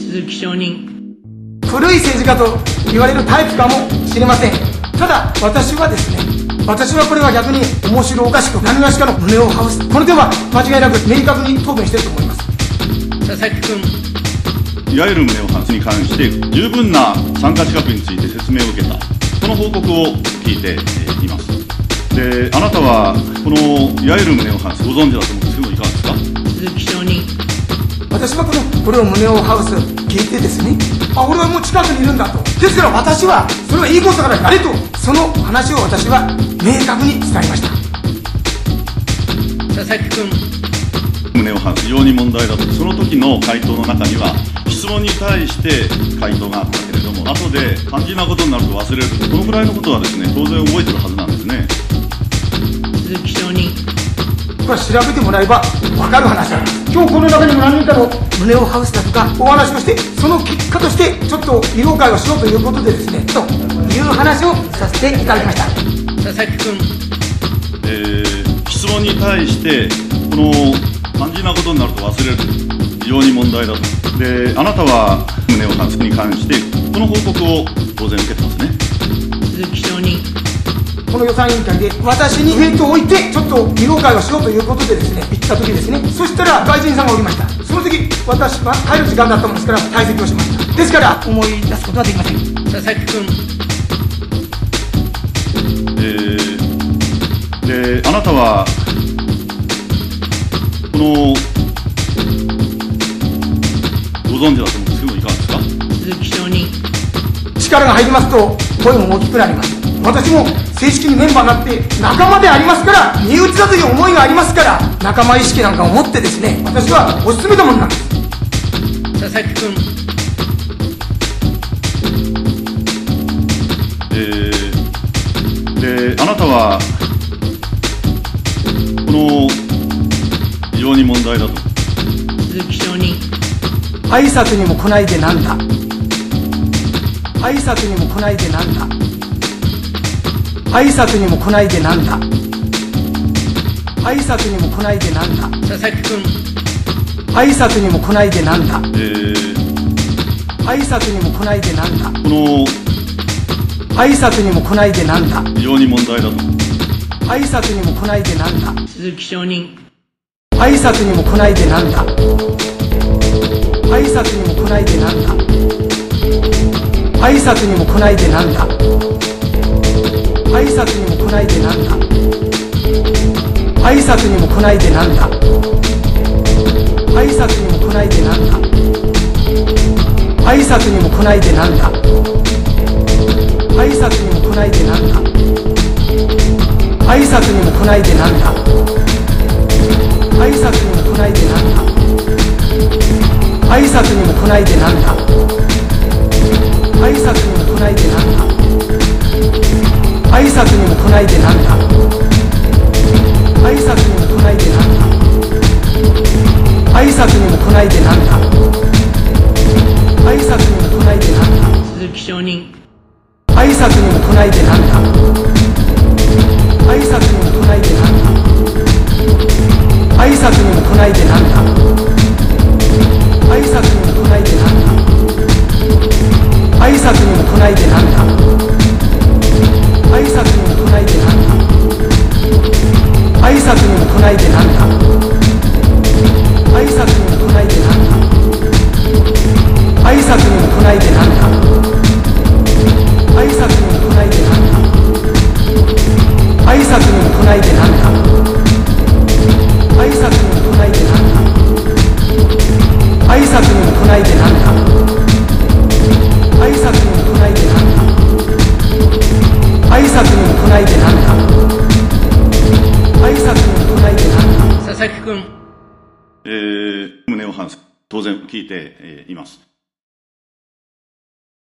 鈴木承認古い政治家と言われるタイプかもしれません。ただ私はですね私はこれは逆に面白おかしく何がしかの胸を張すこの点は間違いなく明確に答弁していると思います。佐々木君。いわゆる胸を発に関して十分な参加資格について説明を受けた。その報告を聞いています。であなたはこのいわゆる胸を発ご存知だと思うんですけどいかがですか？鈴木承認私はこのこれを胸をハウス聞いてですねあ俺はもう近くにいるんだと。ですから私はそれはいいことだからやれと。その話を私は明確に伝えました。佐々木君。胸を張非常に問題だとその時の回答の中には質問に対して回答があったけれども後で肝心なことになると忘れる。このくらいのことはですね当然覚えてるはずなんですね。鈴木承認は調べてもらえば分かる話なんです今日この中にも何人かの？胸をハウスだとかお話をしてその結果としてちょっと慰労会をしようということでですねという話をさせていただきました。佐々木君。えー質問に対してこの肝心なことになると忘れる。非常に問題だと。であなたは胸を発に関してこの報告を当然受けてますね。鈴木承認この予算委員会で私にイベントを置いてちょっと慰労会をしようということでですね行った時ですね。そしたら外人さんがおりました。その時私は帰る時間だったものですから退席をしました。ですから思い出すことはできません。佐々木君。えーであなたはこのご存知だと思うんですけどいかがですか？鈴木承認力が入りますと声も大きくなります。私も正式にメンバーになって仲間でありますから身内だという思いがありますから仲間意識なんかを持ってですね私はお勧めたものなんです。佐々木君。えーであなたはこの非常に問題だと。鈴木承認挨拶にも来ないでなんだ。挨拶にも来ないでなんだ挨拶にも来ないでなんだ挨拶にも来ないでなんだ佐々木君。挨拶にも来ないでなんだえー。挨拶にも来ないでなんだこの。挨拶にも来ないでなんだ非常に問題だと。挨拶にも来ないでなんだ鈴木承認挨拶にも来ないでなんだ挨拶にも来ないでなんだ挨拶にも来ないでなんだ挨拶にも来ないでなんだ挨拶にも来ないでなんだ挨拶にも来ないでなんだ挨拶にも来ないでなんだ挨拶にも来ないでなんだ挨拶にも来ないでなんだ挨拶にも来ないでなんだ挨拶にも来ないでなんだ挨拶にも来ないでなんだ挨拶にも来ないでなんだ挨拶にも来ないでなんだ挨拶にも来ないでなんだ挨拶にも来ないでなんだ鈴木承認挨拶にも来ないでなんだ挨拶にも来ないでなんだ挨拶にも来ないでなんだ挨拶にも来ないでなんだ挨拶にも来ないでなんだ挨拶にも来ないでなんだ挨拶にも来ないでなんだ崎君。えー胸を張る当然聞いてえーいます。